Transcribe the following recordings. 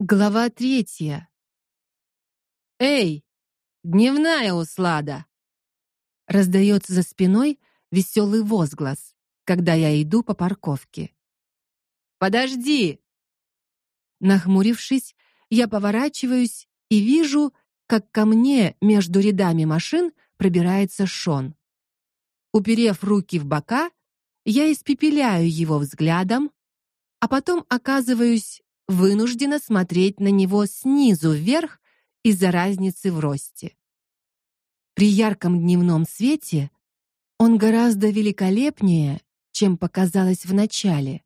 Глава третья. Эй, дневная услада. Раздается за спиной веселый возглас, когда я иду по парковке. Подожди. Нахмурившись, я поворачиваюсь и вижу, как ко мне между рядами машин пробирается Шон. Уперев руки в бока, я испепеляю его взглядом, а потом оказываюсь вынуждена смотреть на него снизу вверх из-за разницы в росте. При ярком дневном свете он гораздо великолепнее, чем показалось в начале.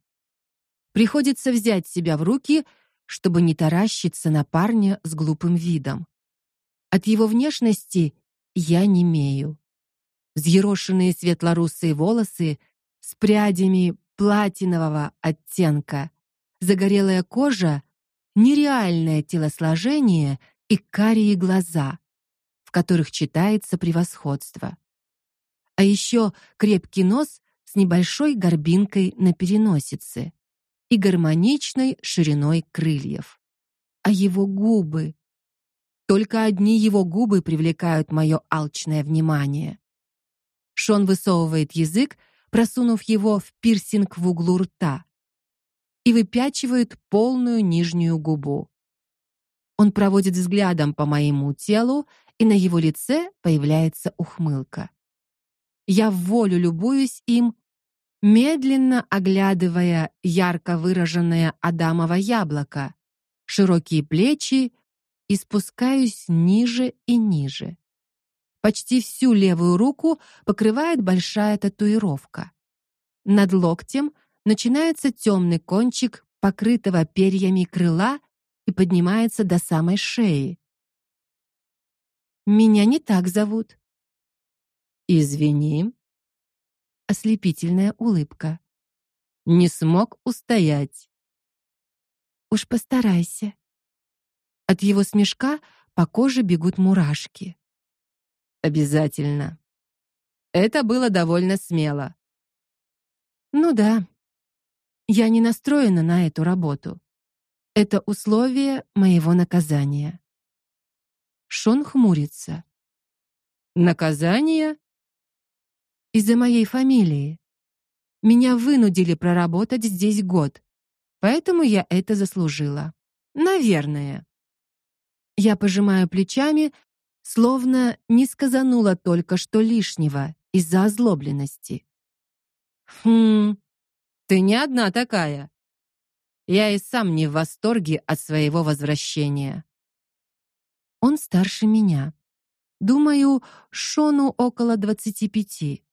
Приходится взять себя в руки, чтобы не таращиться на парня с глупым видом. От его внешности я не имею. Взъерошенные светло-русые волосы с прядями платинового оттенка загорелая кожа, нереальное телосложение и карие глаза, в которых читается превосходство. А еще крепкий нос с небольшой горбинкой на переносице и гармоничной шириной крыльев. А его губы только одни его губы привлекают мое алчное внимание. Шон высовывает язык, просунув его в пирсинг в углу рта и выпячивает полную нижнюю губу. Он проводит взглядом по моему телу, и на его лице появляется ухмылка. Я в волю любуюсь им, медленно оглядывая ярко выраженное адамово яблоко, широкие плечи и спускаюсь ниже и ниже. Почти всю левую руку покрывает большая татуировка. Над локтем начинается темный кончик покрытого перьями крыла и поднимается до самой шеи. Меня не так зовут. Извини. Ослепительная улыбка. Не смог устоять. Уж постарайся. От его смешка по коже бегут мурашки. Обязательно. Это было довольно смело. Ну да. Я не настроена на эту работу. Это условие моего наказания. Шон хмурится. Наказание? Из-за моей фамилии. Меня вынудили проработать здесь год. Поэтому я это заслужила. Наверное. Я пожимаю плечами, словно не сказанула только что лишнего из-за озлобленности. Хм, ты не одна такая. Я и сам не в восторге от своего возвращения. Он старше меня. Думаю, Шону около двадцати пяти.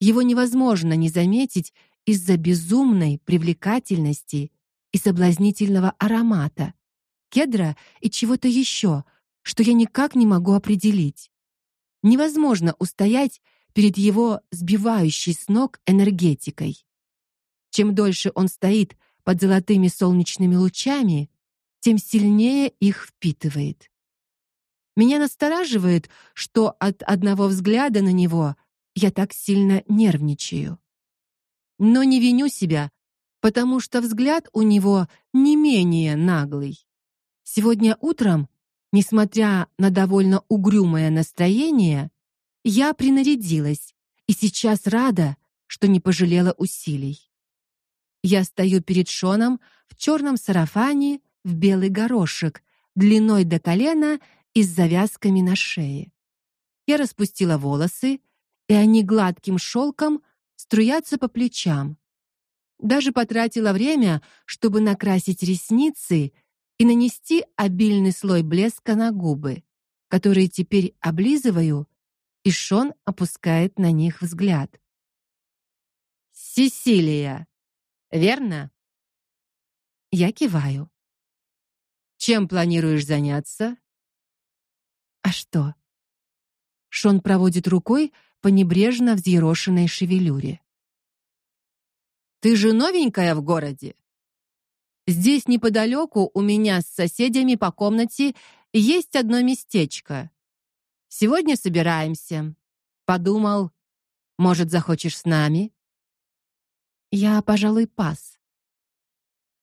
Его невозможно не заметить из-за безумной привлекательности и соблазнительного аромата, кедра и чего-то еще, что я никак не могу определить. Невозможно устоять перед его сбивающей с ног энергетикой. Чем дольше он стоит под золотыми солнечными лучами, тем сильнее их впитывает. Меня настораживает, что от одного взгляда на него я так сильно нервничаю. Но не виню себя, потому что взгляд у него не менее наглый. Сегодня утром, несмотря на довольно угрюмое настроение, я принарядилась и сейчас рада, что не пожалела усилий. Я стою перед Шоном в черном сарафане в белый горошек, длиной до колена и с завязками на шее. Я распустила волосы, и они гладким шелком струятся по плечам. Даже потратила время, чтобы накрасить ресницы и нанести обильный слой блеска на губы, которые теперь облизываю, и Шон опускает на них взгляд. Сесилия Верно? Я киваю. Чем планируешь заняться? А что? Шон проводит рукой по небрежно взъерошенной шевелюре. Ты же новенькая в городе. Здесь неподалеку у меня с соседями по комнате есть одно местечко. Сегодня собираемся. Подумал, может, захочешь с нами? Я, пожалуй, пас.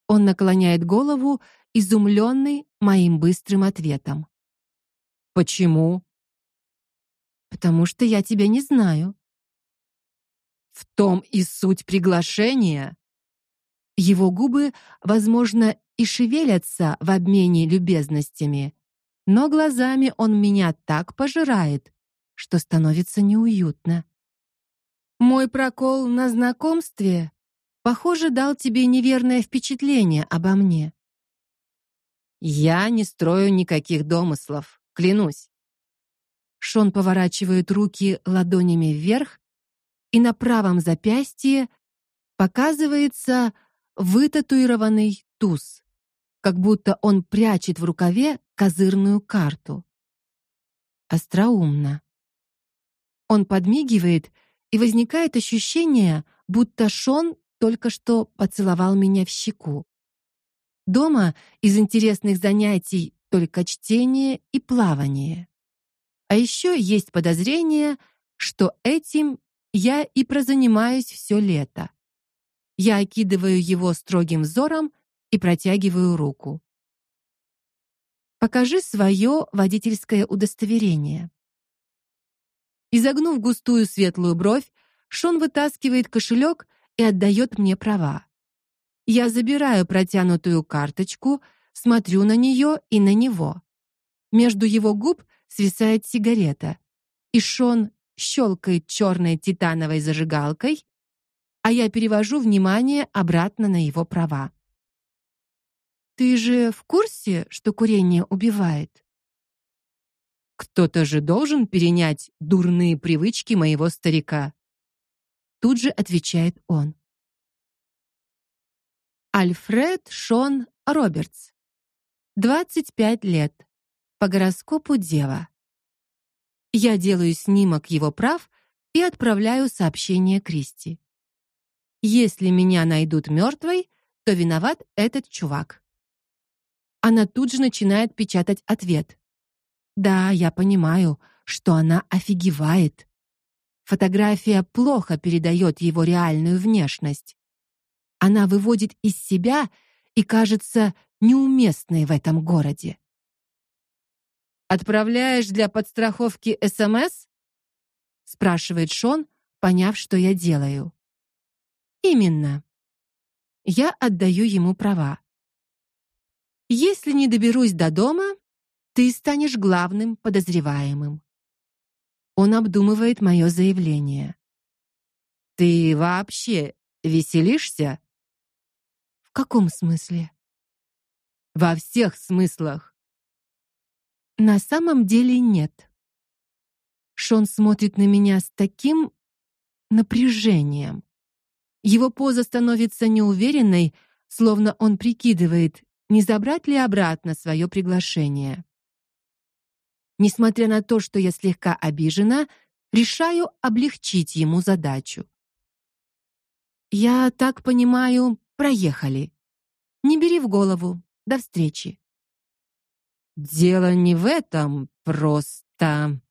Он наклоняет голову изумленный моим быстрым ответом. Почему? Потому что я тебя не знаю. В том и суть приглашения. Его губы, возможно, и шевелятся в обмене любезностями, но глазами он меня так пожирает, что становится неуютно. Мой прокол на знакомстве, похоже, дал тебе неверное впечатление обо мне. Я не строю никаких домыслов, клянусь. Шон поворачивает руки ладонями вверх, и на правом запястье показывается вытатуированный туз, как будто он прячет в рукаве козырную карту. Остроумно. Он подмигивает, и возникает ощущение, будто Шон только что поцеловал меня в щеку. Дома из интересных занятий только чтение и плавание. А еще есть подозрение, что этим я и прозанимаюсь все лето. Я окидываю его строгим взором и протягиваю руку. Покажи свое водительское удостоверение. Изогнув густую светлую бровь, Шон вытаскивает кошелек и отдает мне права. Я забираю протянутую карточку, смотрю на нее и на него. Между его губ свисает сигарета, и Шон щелкает черной титановой зажигалкой, а я перевожу внимание обратно на его права. Ты же в курсе, что курение убивает? Кто-то же должен перенять дурные привычки моего старика. Тут же отвечает он. Альфред Шон Робертс. 25 лет. По гороскопу Дева. Я делаю снимок его прав и отправляю сообщение Кристи. Если меня найдут мертвой, то виноват этот чувак. Она тут же начинает печатать ответ. Да, я понимаю, что она офигевает. Фотография плохо передает его реальную внешность. Она выводит из себя и кажется неуместной в этом городе. Отправляешь для подстраховки СМС? спрашивает Шон, поняв, что я делаю. Именно. Я отдаю ему права. Если не доберусь до дома, ты станешь главным подозреваемым. Он обдумывает мое заявление. Ты вообще веселишься? В каком смысле? Во всех смыслах. На самом деле нет. Шон смотрит на меня с таким напряжением. Его поза становится неуверенной, словно он прикидывает, не забрать ли обратно свое приглашение. Несмотря на то, что я слегка обижена, решаю облегчить ему задачу. Я так понимаю, проехали. Не бери в голову. До встречи. Дело не в этом, просто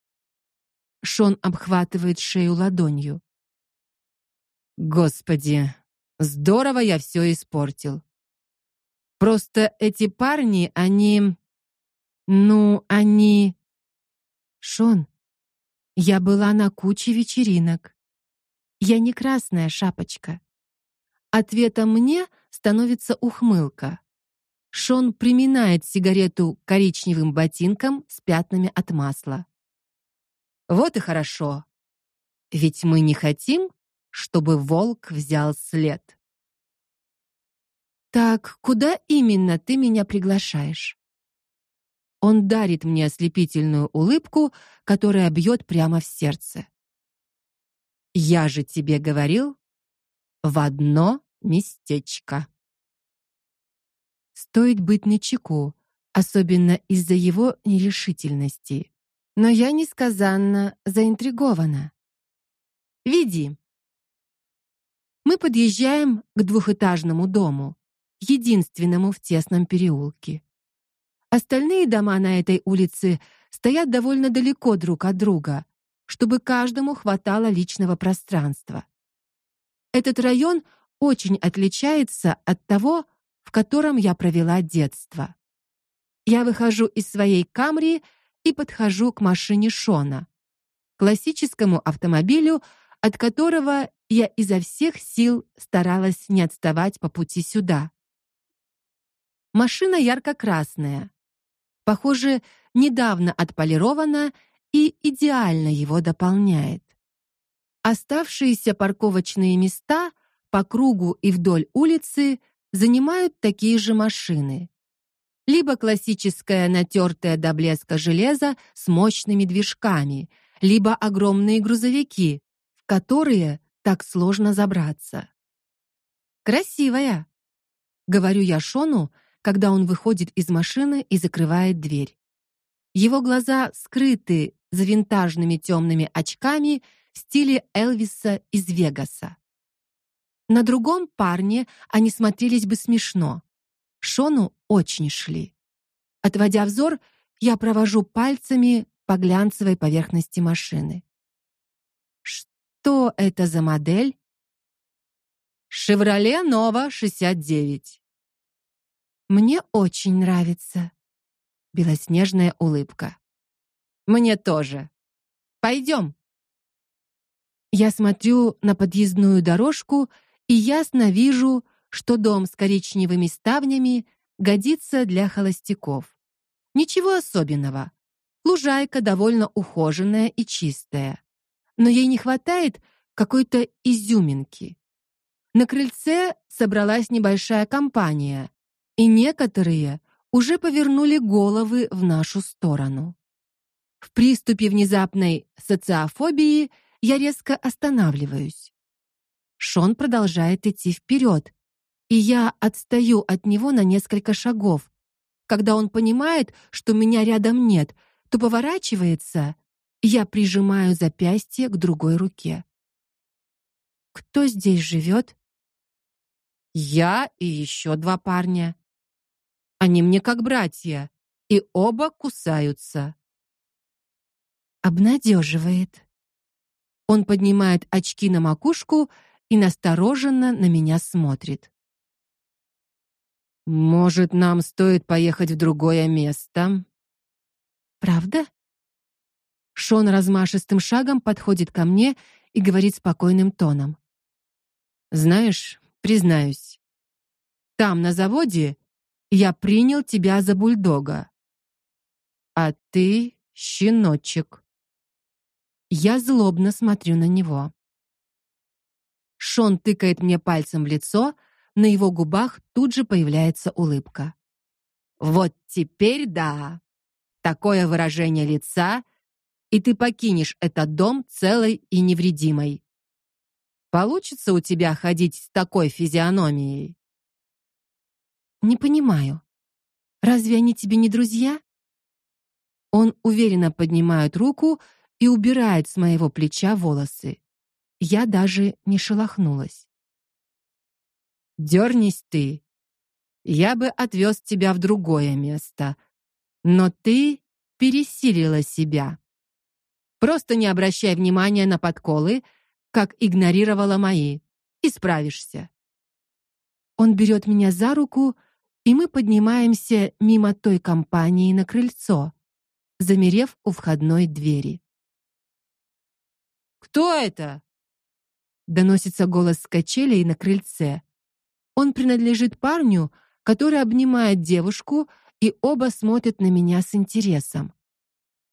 Шон обхватывает шею ладонью. Господи, здорово я все испортил. Просто эти парни, они ну, они Шон, я была на куче вечеринок. Я не красная шапочка. Ответом мне становится ухмылка. Шон приминает сигарету коричневым ботинком с пятнами от масла. Вот и хорошо. Ведь мы не хотим, чтобы волк взял след. Так, куда именно ты меня приглашаешь? Он дарит мне ослепительную улыбку, которая бьет прямо в сердце. Я же тебе говорил, в одно местечко. Стоит быть начеку, особенно из-за его нерешительности. Но я несказанно заинтригована. Веди. Мы подъезжаем к двухэтажному дому, единственному в тесном переулке. Остальные дома на этой улице стоят довольно далеко друг от друга, чтобы каждому хватало личного пространства. Этот район очень отличается от того, в котором я провела детство. Я выхожу из своей Камри и подхожу к машине Шона, классическому автомобилю, от которого я изо всех сил старалась не отставать по пути сюда. Машина ярко-красная. Похоже, недавно отполирована и идеально его дополняет. Оставшиеся парковочные места по кругу и вдоль улицы занимают такие же машины. Либо классическое натертое до блеска железо с мощными движками, либо огромные грузовики, в которые так сложно забраться. Красивая, говорю я Шону, когда он выходит из машины и закрывает дверь. Его глаза скрыты за винтажными темными очками в стиле Элвиса из Вегаса. На другом парне они смотрелись бы смешно. Шону очень шли. Отводя взор, я провожу пальцами по глянцевой поверхности машины. Что это за модель? Chevrolet Nova 69. Мне очень нравится. Белоснежная улыбка. Мне тоже. Пойдем. Я смотрю на подъездную дорожку и ясно вижу, что дом с коричневыми ставнями годится для холостяков. Ничего особенного. Лужайка довольно ухоженная и чистая. Но ей не хватает какой-то изюминки. На крыльце собралась небольшая компания, и некоторые уже повернули головы в нашу сторону. В приступе внезапной социофобии я резко останавливаюсь. Шон продолжает идти вперед, и я отстаю от него на несколько шагов. Когда он понимает, что меня рядом нет, то поворачивается, я прижимаю запястье к другой руке. Кто здесь живет? Я и еще два парня. Они мне как братья, и оба кусаются. Обнадеживает. Он поднимает очки на макушку и настороженно на меня смотрит. Может, нам стоит поехать в другое место? Правда? Шон размашистым шагом подходит ко мне и говорит спокойным тоном: Знаешь, признаюсь, там на заводе я принял тебя за бульдога. А ты щеночек. Я злобно смотрю на него. Шон тыкает мне пальцем в лицо, на его губах тут же появляется улыбка. Вот теперь да. Такое выражение лица, и ты покинешь этот дом целой и невредимой. Получится у тебя ходить с такой физиономией? Не понимаю. Разве они тебе не друзья? Он уверенно поднимает руку и убирает с моего плеча волосы. Я даже не шелохнулась. Дернись ты. Я бы отвез тебя в другое место, но ты пересилила себя. Просто не обращай внимания на подколы, как игнорировала мои. и справишься. Он берет меня за руку и мы поднимаемся мимо той компании на крыльцо, замерев у входной двери. Кто это? доносится голос с качелей на крыльце. Он принадлежит парню, который обнимает девушку, и оба смотрят на меня с интересом.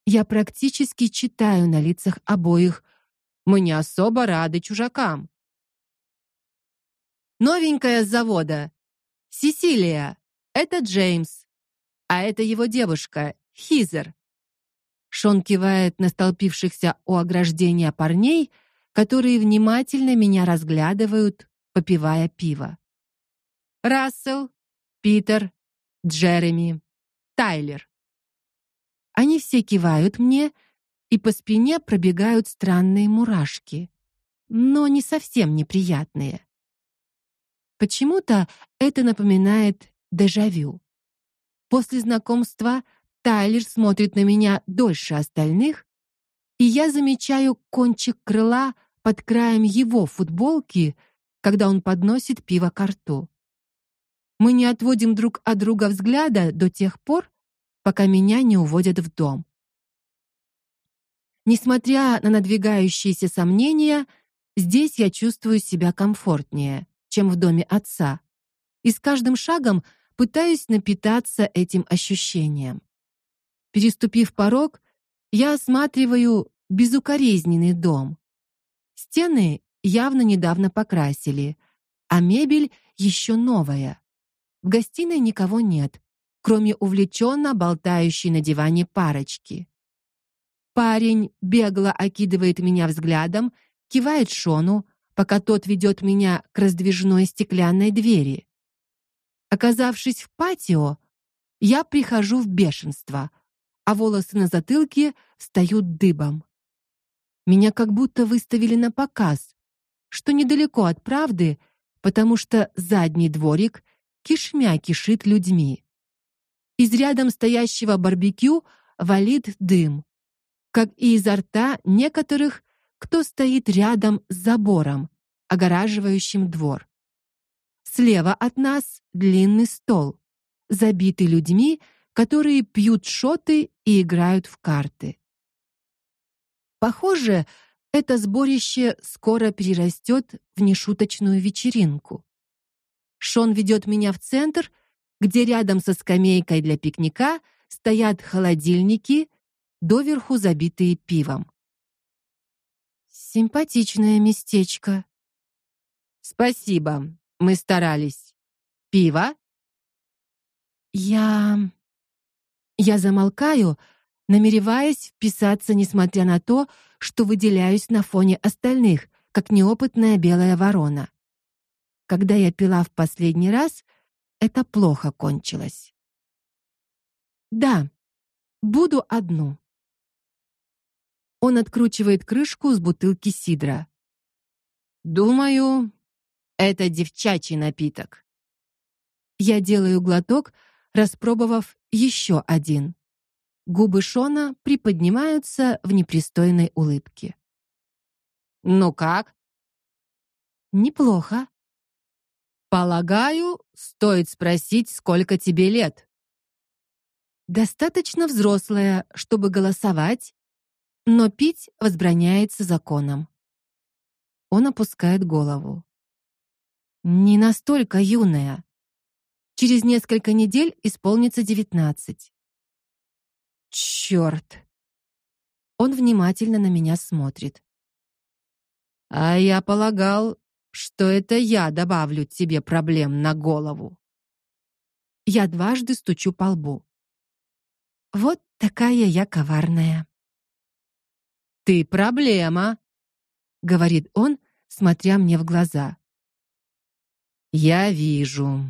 Я практически читаю на лицах обоих: мы не особо рады чужакам. Новенькая с завода. Сесилия. Это Джеймс, а это его девушка, Хизер. Шон кивает на столпившихся у ограждения парней, которые внимательно меня разглядывают, попивая пиво. Рассел, Питер, Джереми, Тайлер. Они все кивают мне, и по спине пробегают странные мурашки, но не совсем неприятные. Почему-то это напоминает дежавю. После знакомства Тайлер смотрит на меня дольше остальных, и я замечаю кончик крыла под краем его футболки, когда он подносит пиво к рту. Мы не отводим друг от друга взгляда до тех пор, пока меня не уводят в дом. Несмотря на надвигающиеся сомнения, здесь я чувствую себя комфортнее, чем в доме отца. И с каждым шагом пытаюсь напитаться этим ощущением. Переступив порог, я осматриваю безукоризненный дом. Стены явно недавно покрасили, а мебель еще новая. В гостиной никого нет, кроме увлеченно болтающей на диване парочки. Парень бегло окидывает меня взглядом, кивает Шону, пока тот ведет меня к раздвижной стеклянной двери. Оказавшись в патио, я прихожу в бешенство, а волосы на затылке встают дыбом. Меня как будто выставили на показ, что недалеко от правды, потому что задний дворик кишмя кишит людьми. Из рядом стоящего барбекю валит дым, как и изо рта некоторых, кто стоит рядом с забором, огораживающим двор. Слева от нас длинный стол, забитый людьми, которые пьют шоты и играют в карты. Похоже, это сборище скоро перерастет в нешуточную вечеринку. Шон ведет меня в центр, где рядом со скамейкой для пикника стоят холодильники, доверху забитые пивом. Симпатичное местечко. Спасибо. Мы старались. Пиво? Я я замолкаю, намереваясь вписаться, несмотря на то, что выделяюсь на фоне остальных, как неопытная белая ворона. Когда я пила в последний раз, это плохо кончилось. Да, буду одну. Он откручивает крышку с бутылки сидра. Думаю, это девчачий напиток. Я делаю глоток, распробовав еще один. Губы Шона приподнимаются в непристойной улыбке. Ну как? Неплохо. Полагаю, стоит спросить, сколько тебе лет. Достаточно взрослая, чтобы голосовать, но пить возбраняется законом. Он опускает голову. Не настолько юная. Через несколько недель исполнится девятнадцать. Черт! Он внимательно на меня смотрит. А я полагал, что это я добавлю тебе проблем на голову. Я дважды стучу по лбу. Вот такая я коварная. Ты проблема, говорит он, смотря мне в глаза. Я вижу.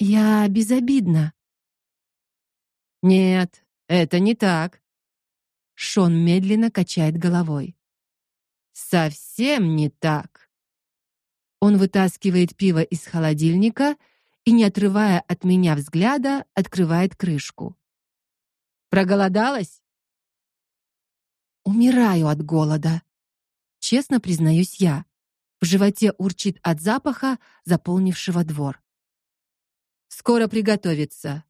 Я безобидна. Нет, это не так. Шон медленно качает головой. Совсем не так. Он вытаскивает пиво из холодильника и, не отрывая от меня взгляда, открывает крышку. Проголодалась? Умираю от голода. Честно признаюсь я. В животе урчит от запаха, заполнившего двор. Скоро приготовится.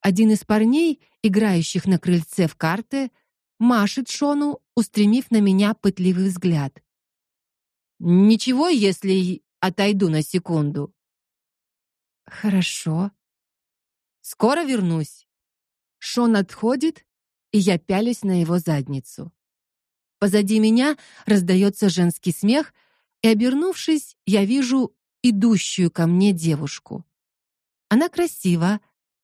Один из парней, играющих на крыльце в карты, машет Шону, устремив на меня пытливый взгляд. Ничего, если отойду на секунду. Хорошо. Скоро вернусь. Шон отходит, и я пялюсь на его задницу. Позади меня раздается женский смех, и обернувшись, я вижу идущую ко мне девушку. Она красива,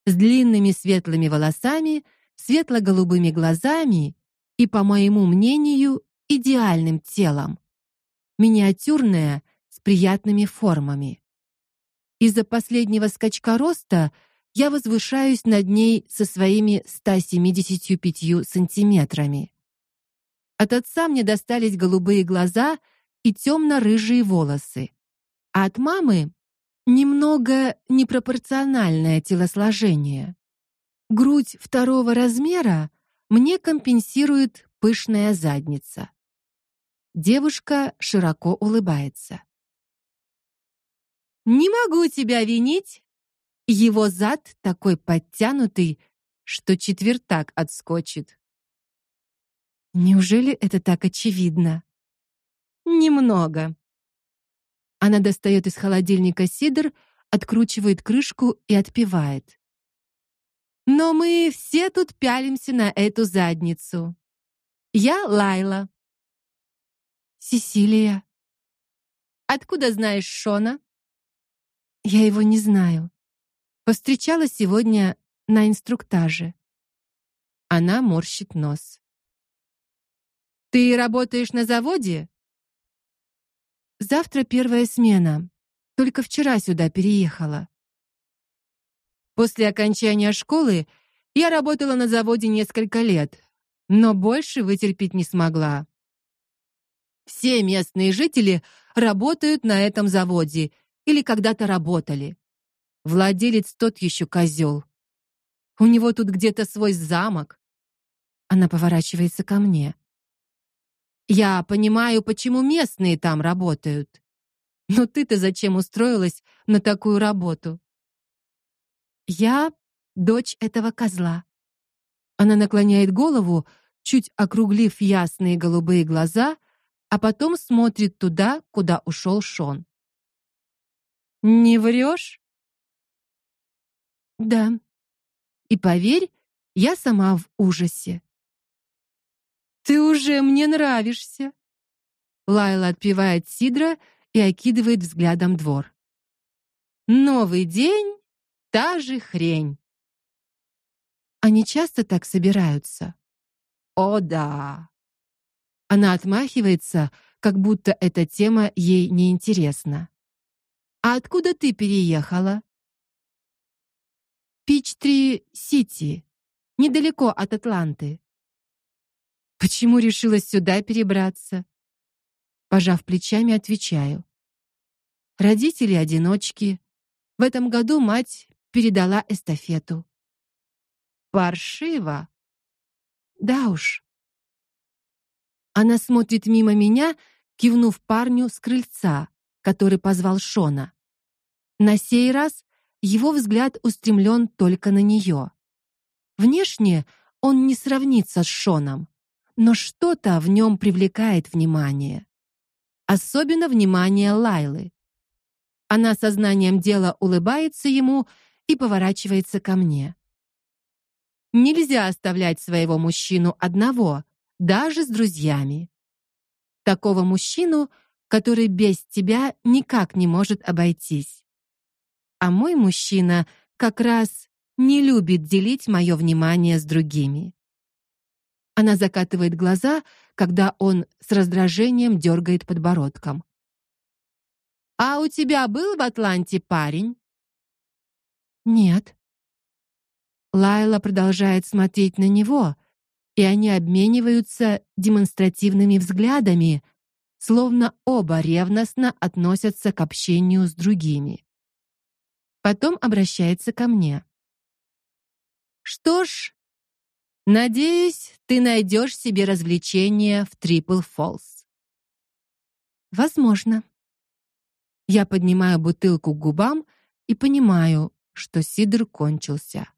с длинными светлыми волосами, светло-голубыми глазами и, по моему мнению, идеальным телом. Миниатюрная, с приятными формами. Из-за последнего скачка роста я возвышаюсь над ней со своими 175 сантиметрами. От отца мне достались голубые глаза и темно рыжие волосы, а от мамы немного непропорциональное телосложение. Грудь второго размера мне компенсирует пышная задница. Девушка широко улыбается. Не могу тебя винить. Его зад такой подтянутый, что четвертак отскочит. Неужели это так очевидно? Немного. Она достает из холодильника сидр, откручивает крышку и отпивает. Но мы все тут пялимся на эту задницу. Я Лайла. Сесилия. Откуда знаешь Шона? Я его не знаю. Повстречала сегодня на инструктаже. Она морщит нос. Ты работаешь на заводе? Завтра первая смена. Только вчера сюда переехала. После окончания школы я работала на заводе несколько лет, но больше вытерпеть не смогла. Все местные жители работают на этом заводе или когда-то работали. Владелец тот еще козел. У него тут где-то свой замок. Она поворачивается ко мне. Я понимаю, почему местные там работают. Но ты-то зачем устроилась на такую работу? Я дочь этого козла. Она наклоняет голову, чуть округлив ясные голубые глаза, а потом смотрит туда, куда ушел Шон. Не врешь? Да. И поверь, я сама в ужасе. Ты уже мне нравишься. Лайла отпивает сидра и окидывает взглядом двор. Новый день, та же хрень. Они часто так собираются. О, да. Она отмахивается, как будто эта тема ей не интересна. А откуда ты переехала? Пичтри-Сити, недалеко от Атланты. Почему решила сюда перебраться? Пожав плечами, отвечаю. Родители одиночки. В этом году мать передала эстафету. Паршиво. Да уж. Она смотрит мимо меня, кивнув парню с крыльца, который позвал Шона. На сей раз его взгляд устремлен только на нее. Внешне он не сравнится с Шоном, но что-то в нем привлекает внимание. Особенно внимание Лайлы. Она сознанием дела улыбается ему и поворачивается ко мне. Нельзя оставлять своего мужчину одного, даже с друзьями. Такого мужчину, который без тебя никак не может обойтись. А мой мужчина как раз не любит делить мое внимание с другими. Она закатывает глаза, когда он с раздражением дергает подбородком. А у тебя был в Атланте парень? Нет. Лайла продолжает смотреть на него, и они обмениваются демонстративными взглядами, словно оба ревностно относятся к общению с другими. Потом обращается ко мне. Что ж, надеюсь, ты найдешь себе развлечение в Трипл Фолс. Возможно. Я поднимаю бутылку к губам и понимаю, что сидр кончился.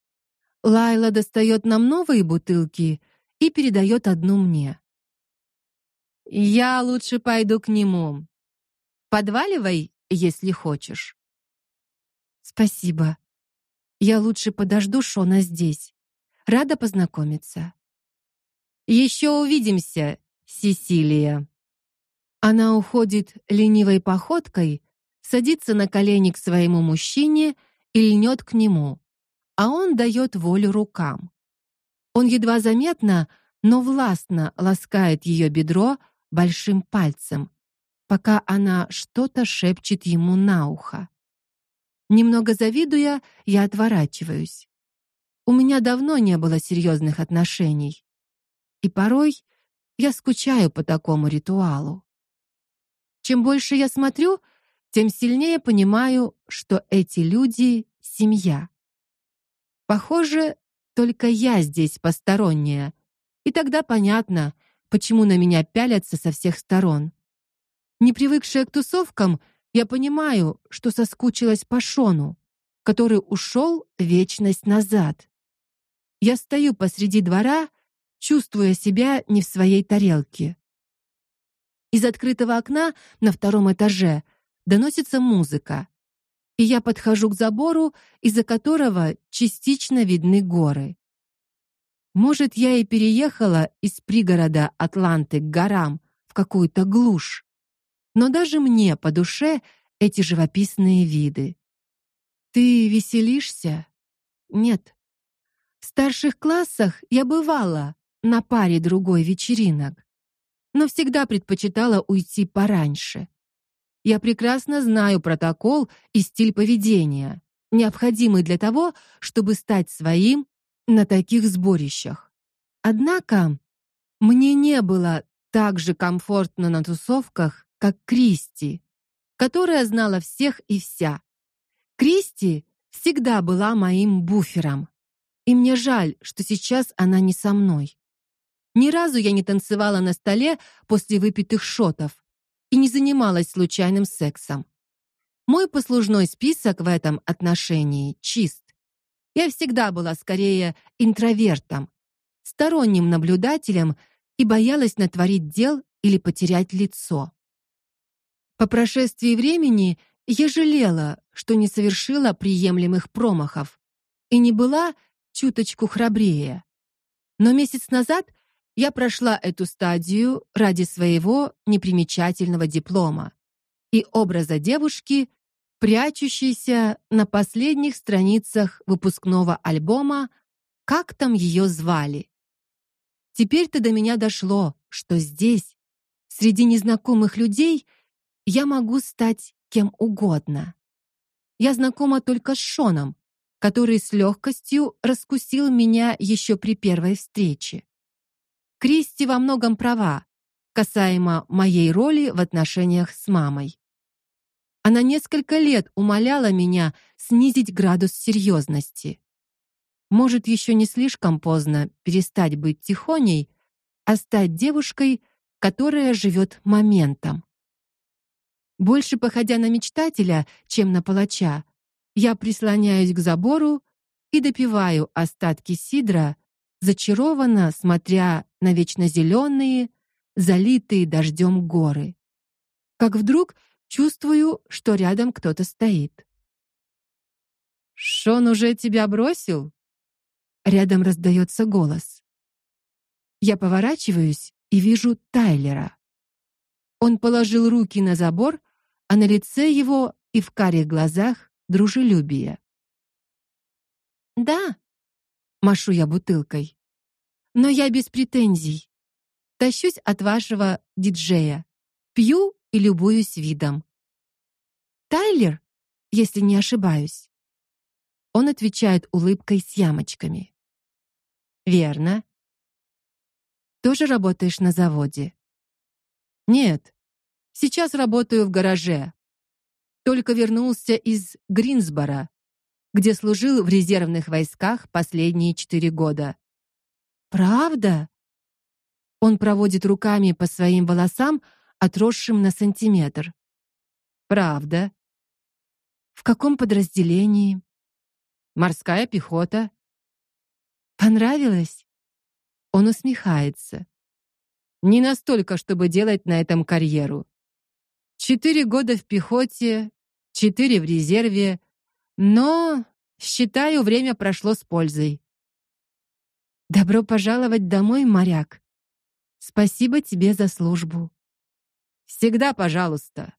Лайла достает нам новые бутылки и передает одну мне. Я лучше пойду к нему. Подваливай, если хочешь. Спасибо. Я лучше подожду Шона здесь. Рада познакомиться. Еще увидимся, Сесилия. Она уходит ленивой походкой, садится на колени к своему мужчине и льнет к нему а он дает волю рукам. Он едва заметно, но властно ласкает ее бедро большим пальцем, пока она что-то шепчет ему на ухо. Немного завидуя, я отворачиваюсь. У меня давно не было серьезных отношений, и порой я скучаю по такому ритуалу. Чем больше я смотрю, тем сильнее понимаю, что эти люди семья. Похоже, только я здесь посторонняя. И тогда понятно, почему на меня пялятся со всех сторон. Не привыкшая к тусовкам, я понимаю, что соскучилась по Шону, который ушел вечность назад. Я стою посреди двора, чувствуя себя не в своей тарелке. Из открытого окна на втором этаже доносится музыка. И я подхожу к забору, из-за которого частично видны горы. Может, я и переехала из пригорода Атланты к горам в какую-то глушь. Но даже мне по душе эти живописные виды. Ты веселишься? Нет. В старших классах я бывала на паре другой вечеринок, но всегда предпочитала уйти пораньше. Я прекрасно знаю протокол и стиль поведения, необходимый для того, чтобы стать своим на таких сборищах. Однако мне не было так же комфортно на тусовках, как Кристи, которая знала всех и вся. Кристи всегда была моим буфером. И мне жаль, что сейчас она не со мной. Ни разу я не танцевала на столе после выпитых шотов и не занималась случайным сексом. Мой послужной список в этом отношении чист. Я всегда была скорее интровертом, сторонним наблюдателем и боялась натворить дел или потерять лицо. По прошествии времени я жалела, что не совершила приемлемых промахов и не была чуточку храбрее. Но месяц назад я прошла эту стадию ради своего непримечательного диплома и образа девушки, прячущейся на последних страницах выпускного альбома, как там ее звали. Теперь-то до меня дошло, что здесь, среди незнакомых людей, я могу стать кем угодно. Я знакома только с Шоном, который с легкостью раскусил меня еще при первой встрече. Кристи во многом права касаемо моей роли в отношениях с мамой. Она несколько лет умоляла меня снизить градус серьезности. Может, еще не слишком поздно перестать быть тихоней, а стать девушкой, которая живет моментом. Больше походя на мечтателя, чем на палача, я прислоняюсь к забору и допиваю остатки сидра, зачарованно смотря на вечно зеленые, залитые дождем горы. Как вдруг чувствую, что рядом кто-то стоит. Шон уже тебя бросил? Рядом раздается голос. Я поворачиваюсь и вижу Тайлера. Он положил руки на забор а на лице его и в карих глазах дружелюбие. Да, машу я бутылкой. Но я без претензий. Тащусь от вашего диджея. Пью и любуюсь видом. Тайлер, если не ошибаюсь. Он отвечает улыбкой с ямочками. Верно. Тоже работаешь на заводе? Нет. Сейчас работаю в гараже. Только вернулся из Гринсбора, где служил в резервных войсках последние четыре года. Правда? Он проводит руками по своим волосам, отросшим на сантиметр. Правда? В каком подразделении? Морская пехота. Понравилось? Он усмехается. Не настолько, чтобы делать на этом карьеру. Четыре года в пехоте, четыре в резерве, но, считаю, время прошло с пользой. Добро пожаловать домой, моряк. Спасибо тебе за службу. Всегда, пожалуйста.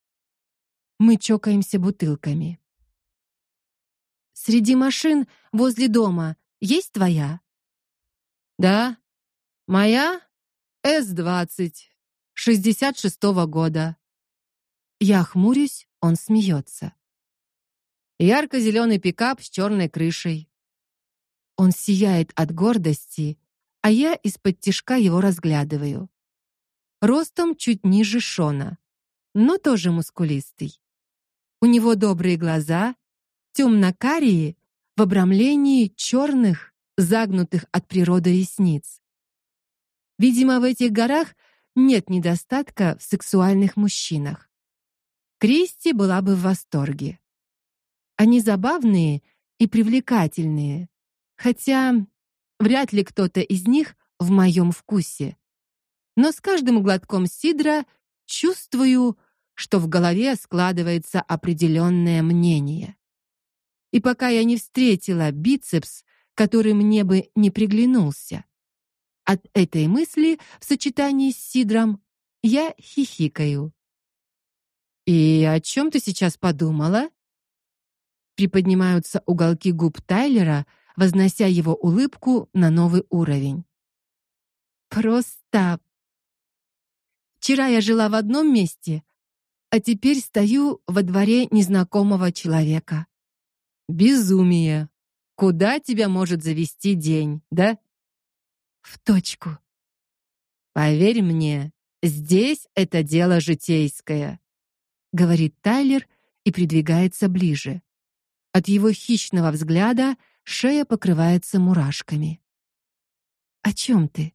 Мы чокаемся бутылками. Среди машин возле дома есть твоя? Да. Моя С-20 66-го года. Я хмурюсь, он смеется. ярко зеленый пикап с черной крышей. Он сияет от гордости, а я из-под тишка его разглядываю. Ростом чуть ниже Шона, но тоже мускулистый. У него добрые глаза, темно-карие в обрамлении черных, загнутых от природы ресниц. Видимо, в этих горах нет недостатка в сексуальных мужчинах. Кристи была бы в восторге. Они забавные и привлекательные, хотя вряд ли кто-то из них в моем вкусе. Но с каждым глотком сидра чувствую, что в голове складывается определенное мнение. И пока я не встретила бицепс, который мне бы не приглянулся, от этой мысли в сочетании с сидром я хихикаю. И о чем ты сейчас подумала? Приподнимаются уголки губ Тайлера, вознося его улыбку на новый уровень. Просто Вчера я жила в одном месте, а теперь стою во дворе незнакомого человека. Безумие. Куда тебя может завести день, да? В точку. Поверь мне, здесь это дело житейское, говорит Тайлер и придвигается ближе. От его хищного взгляда шея покрывается мурашками. О чем ты?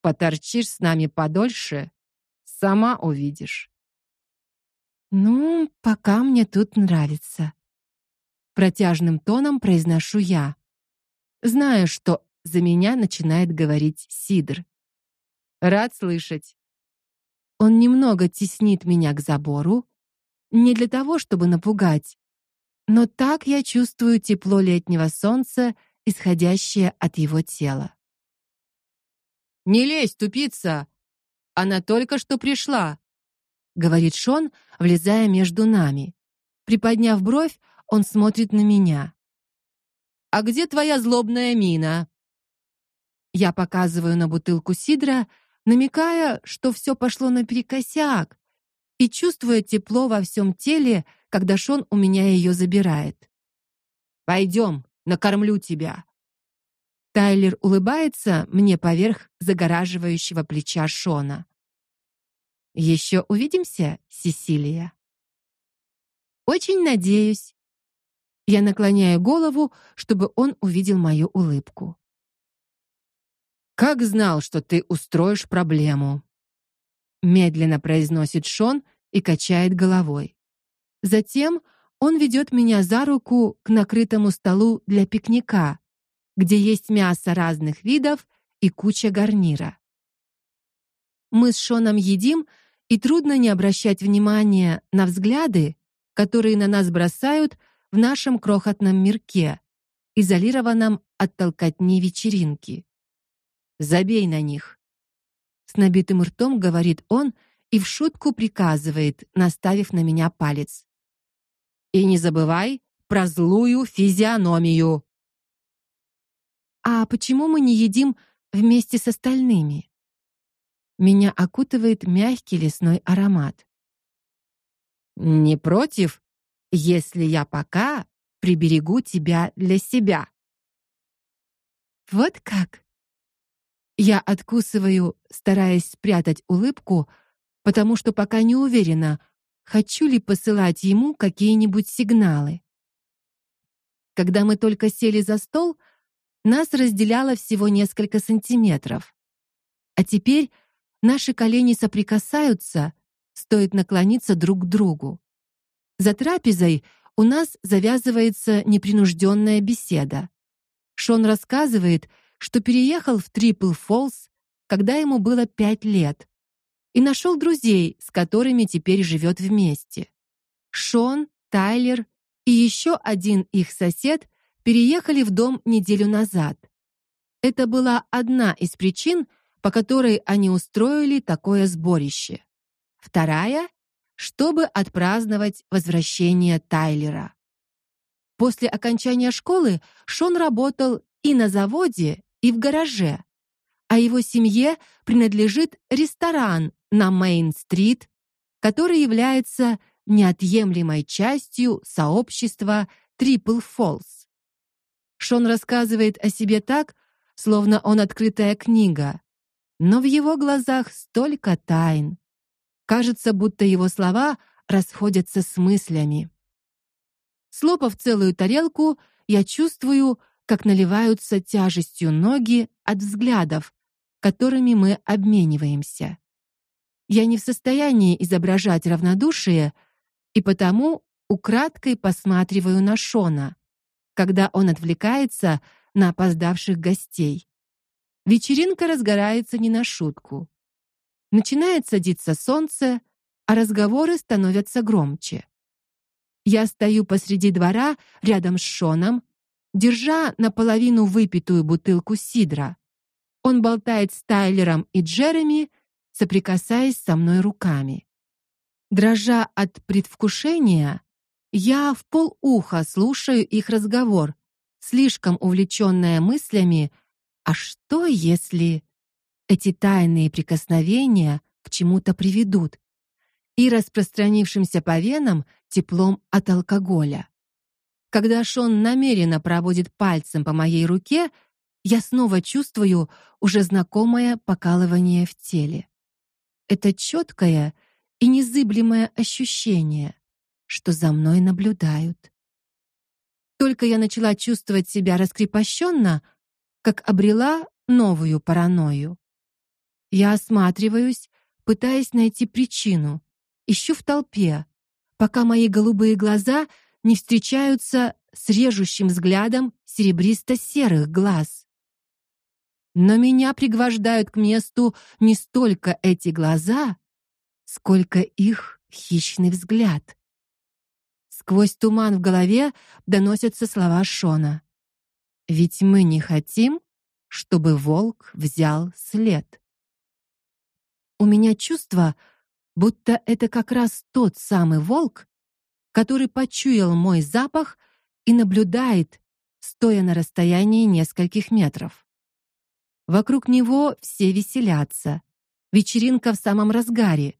Поторчишь с нами подольше, сама увидишь. Ну, пока мне тут нравится, протяжным тоном произношу я, зная, что за меня начинает говорить Сидр. Рад слышать. Он немного теснит меня к забору, не для того, чтобы напугать, но так я чувствую тепло летнего солнца, исходящее от его тела. Не лезь, тупица. Она только что пришла, говорит Шон, влезая между нами. Приподняв бровь, он смотрит на меня. А где твоя злобная мина? Я показываю на бутылку сидра, намекая, что все пошло наперекосяк, и чувствуя тепло во всем теле, когда Шон у меня ее забирает. Пойдем, накормлю тебя. Тайлер улыбается мне поверх загораживающего плеча Шона. Еще увидимся, Сесилия. Очень надеюсь. Я наклоняю голову, чтобы он увидел мою улыбку. Как знал, что ты устроишь проблему, медленно произносит Шон и качает головой. Затем он ведет меня за руку к накрытому столу для пикника, где есть мясо разных видов и куча гарнира. Мы с Шоном едим, и трудно не обращать внимания на взгляды, которые на нас бросают в нашем крохотном мирке, изолированном от толкотни вечеринки. Забей на них. С набитым ртом говорит он и в шутку приказывает, наставив на меня палец. И не забывай про злую физиономию. А почему мы не едим вместе с остальными? Меня окутывает мягкий лесной аромат. Не против, если я пока приберегу тебя для себя. Вот как. Я откусываю, стараясь спрятать улыбку, потому что пока не уверена, хочу ли посылать ему какие-нибудь сигналы. Когда мы только сели за стол, нас разделяло всего несколько сантиметров. А теперь наши колени соприкасаются, стоит наклониться друг к другу. За трапезой у нас завязывается непринужденная беседа. Шон рассказывает, что переехал в Трипл Фолс, когда ему было пять лет, и нашел друзей, с которыми теперь живет вместе. Шон, Тайлер и еще один их сосед переехали в дом неделю назад. Это была одна из причин, по которой они устроили такое сборище. Вторая чтобы отпраздновать возвращение Тайлера. После окончания школы Шон работал и на заводе, и в гараже, а его семье принадлежит ресторан на Мейн-стрит, который является неотъемлемой частью сообщества Трипл Фолс. Шон рассказывает о себе так, словно он открытая книга, но в его глазах столько тайн. Кажется, будто его слова расходятся с мыслями. Слопав целую тарелку, я чувствую, как наливаются тяжестью ноги от взглядов, которыми мы обмениваемся. Я не в состоянии изображать равнодушие, и потому украдкой посматриваю на Шона, когда он отвлекается на опоздавших гостей. Вечеринка разгорается не на шутку. Начинает садиться солнце, а разговоры становятся громче. Я стою посреди двора рядом с Шоном, держа наполовину выпитую бутылку сидра. Он болтает с Тайлером и Джереми, соприкасаясь со мной руками. Дрожа от предвкушения, я в полуха слушаю их разговор, слишком увлеченная мыслями, а что если эти тайные прикосновения к чему-то приведут и распространившимся по венам теплом от алкоголя. Когда Шон намеренно проводит пальцем по моей руке, я снова чувствую уже знакомое покалывание в теле. Это четкое и незыблемое ощущение, что за мной наблюдают. Только я начала чувствовать себя раскрепощенно, как обрела новую паранойю. Я осматриваюсь, пытаясь найти причину, ищу в толпе, пока мои голубые глаза не встречаются с режущим взглядом серебристо-серых глаз. Но меня пригвождают к месту не столько эти глаза, сколько их хищный взгляд. Сквозь туман в голове доносятся слова Шона. Ведь мы не хотим, чтобы волк взял след. У меня чувство, будто это как раз тот самый волк, который почуял мой запах и наблюдает, стоя на расстоянии нескольких метров. Вокруг него все веселятся. Вечеринка в самом разгаре.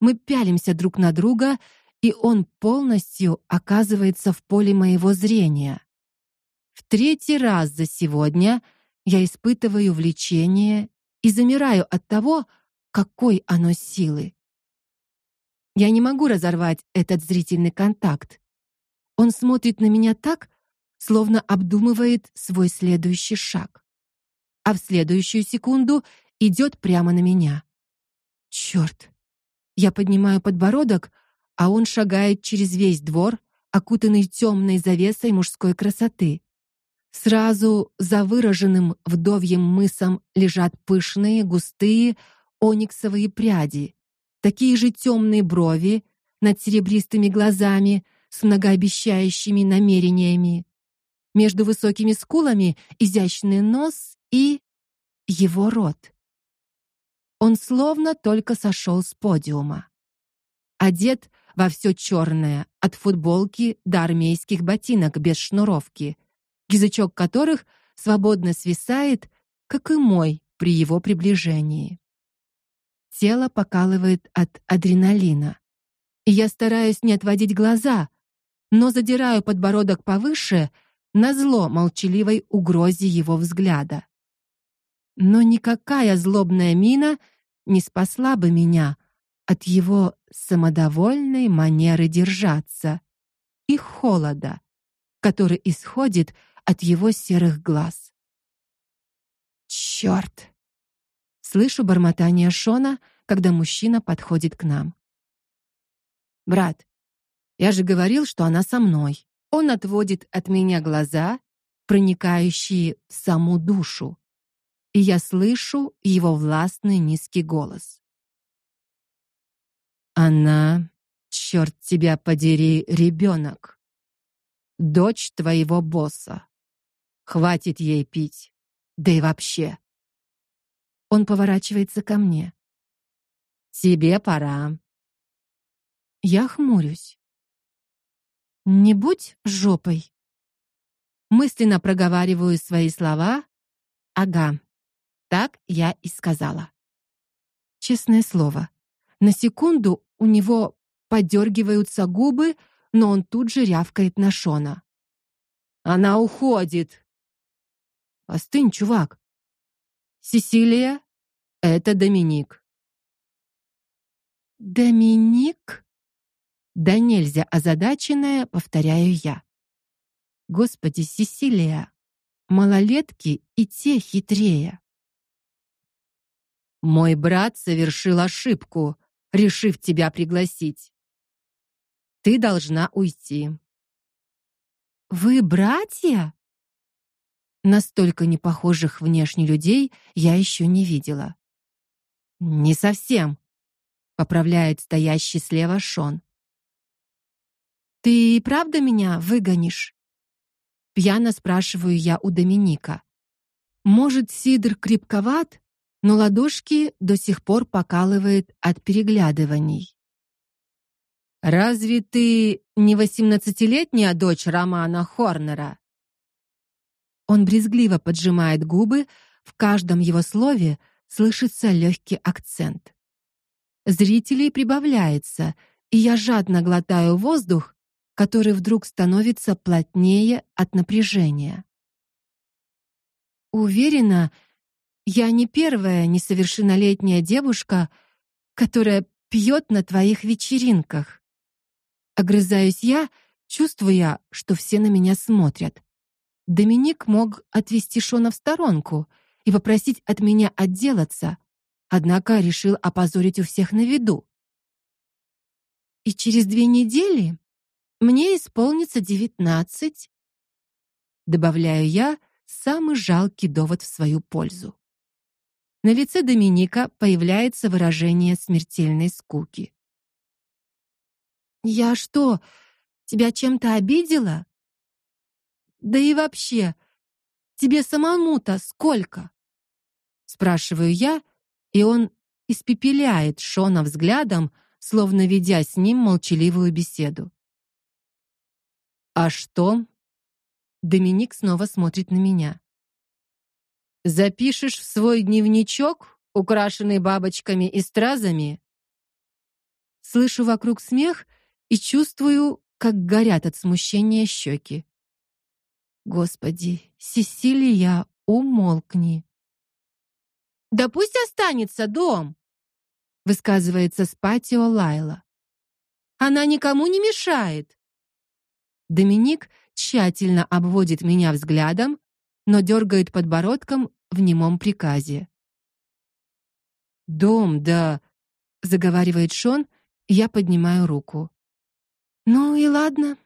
Мы пялимся друг на друга, и он полностью оказывается в поле моего зрения. В третий раз за сегодня я испытываю влечение и замираю от того, какой оно силы. Я не могу разорвать этот зрительный контакт. Он смотрит на меня так, словно обдумывает свой следующий шаг. А в следующую секунду идет прямо на меня. Черт! Я поднимаю подбородок, а он шагает через весь двор, окутанный темной завесой мужской красоты. Сразу за выраженным вдовьем мысом лежат пышные, густые ониксовые пряди, такие же темные брови над серебристыми глазами с многообещающими намерениями. Между высокими скулами изящный нос и его рот. Он словно только сошел с подиума. Одет во все черное, от футболки до армейских ботинок без шнуровки, язычок которых свободно свисает, как и мой при его приближении. Тело покалывает от адреналина. И я стараюсь не отводить глаза, но задираю подбородок повыше, назло молчаливой угрозе его взгляда. Но никакая злобная мина не спасла бы меня от его самодовольной манеры держаться и холода, который исходит от его серых глаз. Черт! Слышу бормотание Шона, когда мужчина подходит к нам. Брат, я же говорил, что она со мной. Он отводит от меня глаза, проникающие в саму душу. И я слышу его властный низкий голос. Она, черт тебя подери, ребенок. Дочь твоего босса. Хватит ей пить. Да и вообще, он поворачивается ко мне. Тебе пора. Я хмурюсь. Не будь жопой. Мысленно проговариваю свои слова. Ага. Так я и сказала. Честное слово. На секунду у него подергиваются губы, но он тут же рявкает на Шона. Она уходит. Остынь, чувак. Сесилия, это Доминик. Доминик? Да нельзя озадаченная, повторяю я. Господи, Сесилия, малолетки и те хитрее. Мой брат совершил ошибку, решив тебя пригласить. Ты должна уйти. Вы братья? Настолько непохожих внешне людей я еще не видела. Не совсем, поправляет стоящий слева Шон. Ты правда меня выгонишь? Пьяно спрашиваю я у Доминика. Может, сидр крепковат, но ладошки до сих пор покалывает от переглядываний. Разве ты не восемнадцатилетняя дочь Романа Хорнера? Он брезгливо поджимает губы, в каждом его слове слышится легкий акцент. Зрителей прибавляется, и я жадно глотаю воздух, который вдруг становится плотнее от напряжения. Уверена, я не первая несовершеннолетняя девушка, которая пьет на твоих вечеринках. Огрызаюсь я, чувствуя, что все на меня смотрят. Доминик мог отвести Шона в сторонку и попросить от меня отделаться, однако решил опозорить у всех на виду. И через две недели мне исполнится девятнадцать, добавляю я самый жалкий довод в свою пользу. На лице Доминика появляется выражение смертельной скуки. Я что, тебя чем-то обидела? Да и вообще, тебе самому-то сколько? Спрашиваю я, и он испепеляет Шона взглядом, словно ведя с ним молчаливую беседу. А что? Доминик снова смотрит на меня. Запишешь в свой дневничок, украшенный бабочками и стразами? Слышу вокруг смех и чувствую, как горят от смущения щеки. Господи, Сесилия, умолкни. Да пусть останется дом, высказывается с патио Лайла. Она никому не мешает. Доминик тщательно обводит меня взглядом, но дергает подбородком в немом приказе. Дом, да, заговаривает Шон, я поднимаю руку. Ну и ладно.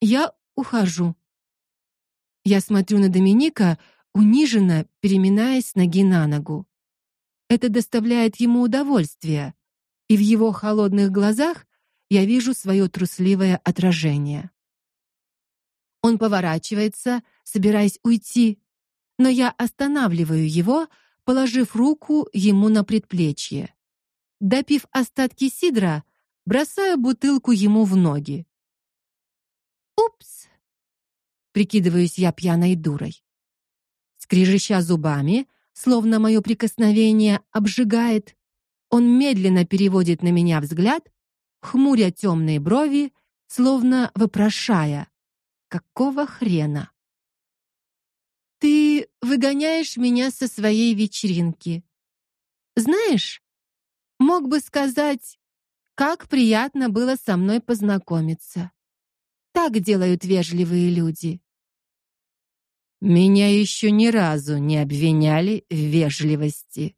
Я ухожу. Я смотрю на Доминика, униженно переминаясь ноги на ногу. Это доставляет ему удовольствие, и в его холодных глазах я вижу свое трусливое отражение. Он поворачивается, собираясь уйти, но я останавливаю его, положив руку ему на предплечье. Допив остатки сидра, бросаю бутылку ему в ноги. Упс. Прикидываюсь я пьяной дурой. Скрежеща зубами, словно мое прикосновение обжигает, он медленно переводит на меня взгляд, хмуря темные брови, словно вопрошая: какого хрена? Ты выгоняешь меня со своей вечеринки. Знаешь, мог бы сказать, как приятно было со мной познакомиться. Так делают вежливые люди. Меня еще ни разу не обвиняли в вежливости.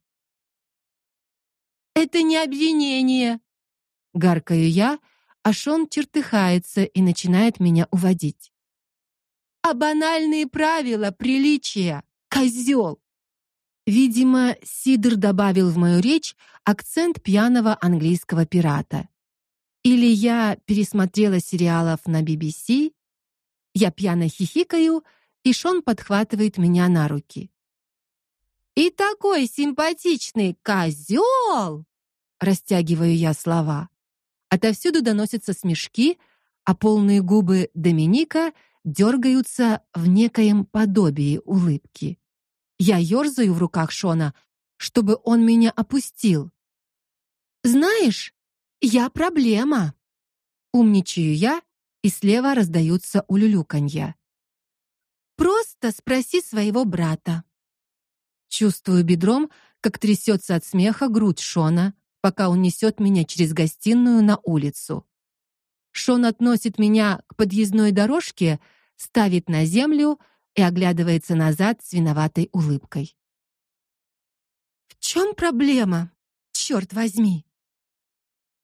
Это не обвинение, гаркаю я, а Шон чертыхается и начинает меня уводить а банальные правила приличия. Козел. Видимо, Сидр добавил в мою речь акцент пьяного английского пирата. Или я пересмотрела сериалов на BBC, я пьяно хихикаю, и Шон подхватывает меня на руки. И такой симпатичный козел! растягиваю я слова. Отовсюду доносятся смешки, а полные губы Доминика дергаются в некоем подобии улыбки. Я ерзаю в руках Шона, чтобы он меня опустил. Знаешь, я проблема. Умничаю я, и слева раздаются улюлюканья. Просто спроси своего брата. Чувствую бедром, как трясется от смеха грудь Шона, пока он несет меня через гостиную на улицу. Шон относит меня к подъездной дорожке, ставит на землю и оглядывается назад с виноватой улыбкой. В чем проблема? Черт возьми.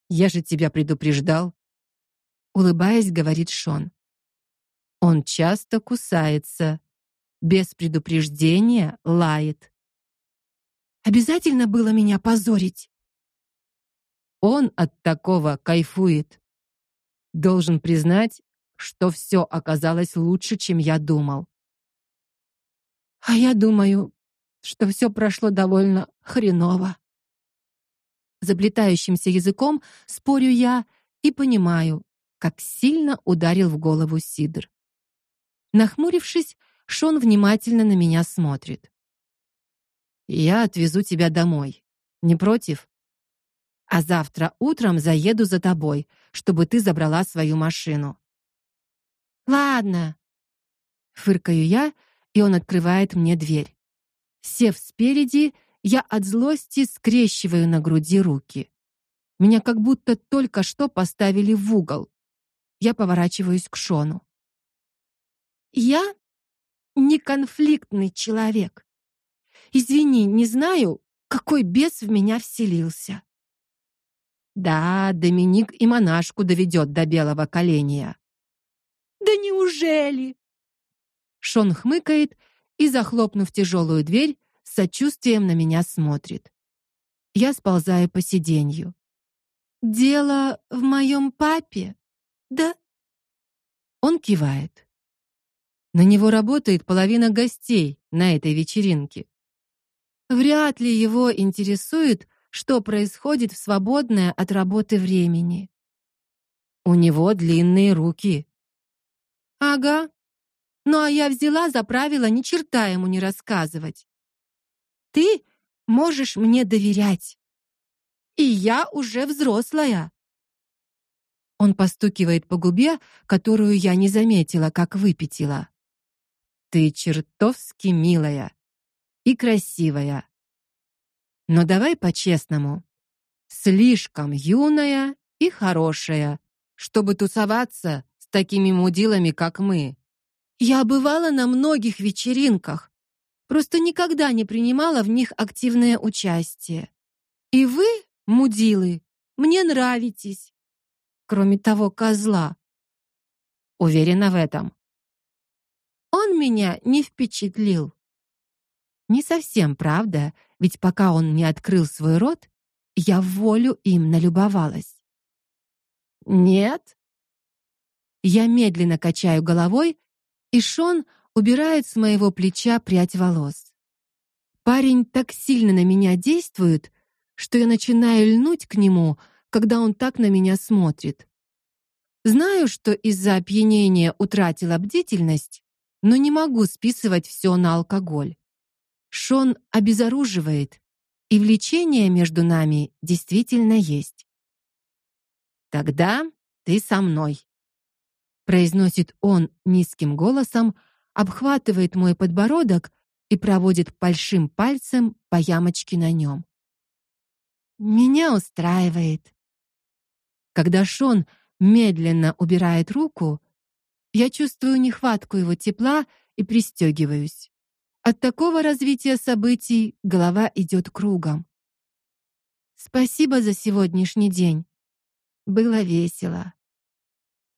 Я же тебя предупреждал. улыбаясь, говорит Шон. Он часто кусается, без предупреждения лает. Обязательно было меня позорить. Он от такого кайфует. Должен признать, что все оказалось лучше, чем я думал. А я думаю, что все прошло довольно хреново. Заплетающимся языком спорю я и понимаю, как сильно ударил в голову Сидр. Нахмурившись, Шон внимательно на меня смотрит. Я отвезу тебя домой. Не против? А завтра утром заеду за тобой, чтобы ты забрала свою машину. Ладно. Фыркаю я, и он открывает мне дверь. Сев спереди, я от злости скрещиваю на груди руки. Меня как будто только что поставили в угол. Я поворачиваюсь к Шону. Я не конфликтный человек. Извини, не знаю, какой бес в меня вселился. Да, Доминик и монашку доведет до белого коленя. Да неужели? Шон хмыкает и, захлопнув тяжелую дверь, с сочувствием на меня смотрит. Я сползаю по сиденью. Дело в моем папе? Да. Он кивает. На него работает половина гостей на этой вечеринке. Вряд ли его интересует, что происходит в свободное от работы времени. У него длинные руки. Ага. Ну а я взяла за правило ни черта ему не рассказывать. Ты можешь мне доверять. И я уже взрослая. Он постукивает по губе, которую я не заметила, как выпятила. Ты чертовски милая и красивая. Но давай по-честному. Слишком юная и хорошая, чтобы тусоваться с такими мудилами, как мы. Я бывала на многих вечеринках, просто никогда не принимала в них активное участие. И вы, мудилы, мне нравитесь. Кроме того козла. Уверена в этом. Он меня не впечатлил. Не совсем правда, ведь пока он не открыл свой рот, я в волю им налюбовалась. Нет. Я медленно качаю головой, и Шон убирает с моего плеча прядь волос. Парень так сильно на меня действует, что я начинаю льнуть к нему, когда он так на меня смотрит. Знаю, что из-за опьянения утратила бдительность, но не могу списывать все на алкоголь. Шон обезоруживает, и влечение между нами действительно есть. Тогда ты со мной, произносит он низким голосом, обхватывает мой подбородок и проводит большим пальцем по ямочке на нем. Меня устраивает. Когда Шон медленно убирает руку, я чувствую нехватку его тепла и пристегиваюсь. От такого развития событий голова идет кругом. Спасибо за сегодняшний день. Было весело.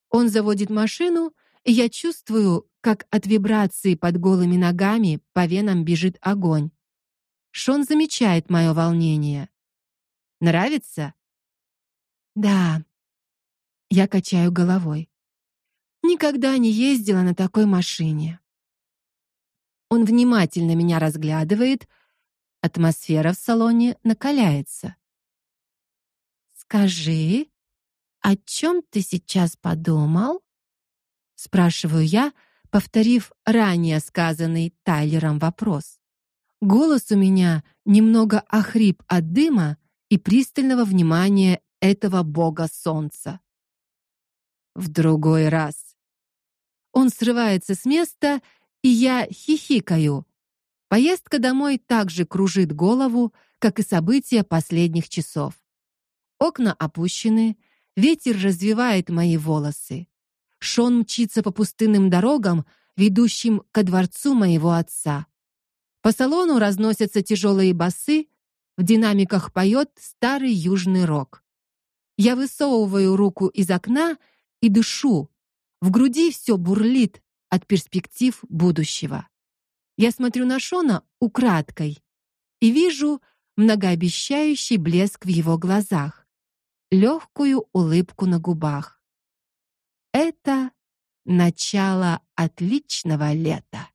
Он заводит машину, и я чувствую, как от вибрации под голыми ногами по венам бежит огонь. Шон замечает мое волнение. Нравится? Да. Я качаю головой. Никогда не ездила на такой машине. Он внимательно меня разглядывает. Атмосфера в салоне накаляется. Скажи, о чем ты сейчас подумал? спрашиваю я, повторив ранее сказанный Тайлером вопрос. Голос у меня немного охрип от дыма и пристального внимания этого бога солнца. В другой раз он срывается с места, и я хихикаю. Поездка домой также кружит голову, как и события последних часов. Окна опущены, ветер развивает мои волосы. Шон мчится по пустынным дорогам, ведущим ко дворцу моего отца. По салону разносятся тяжелые басы, в динамиках поет старый южный рок. Я высовываю руку из окна и дышу. В груди все бурлит от перспектив будущего. Я смотрю на Шона украдкой и вижу многообещающий блеск в его глазах, легкую улыбку на губах. Это начало отличного лета.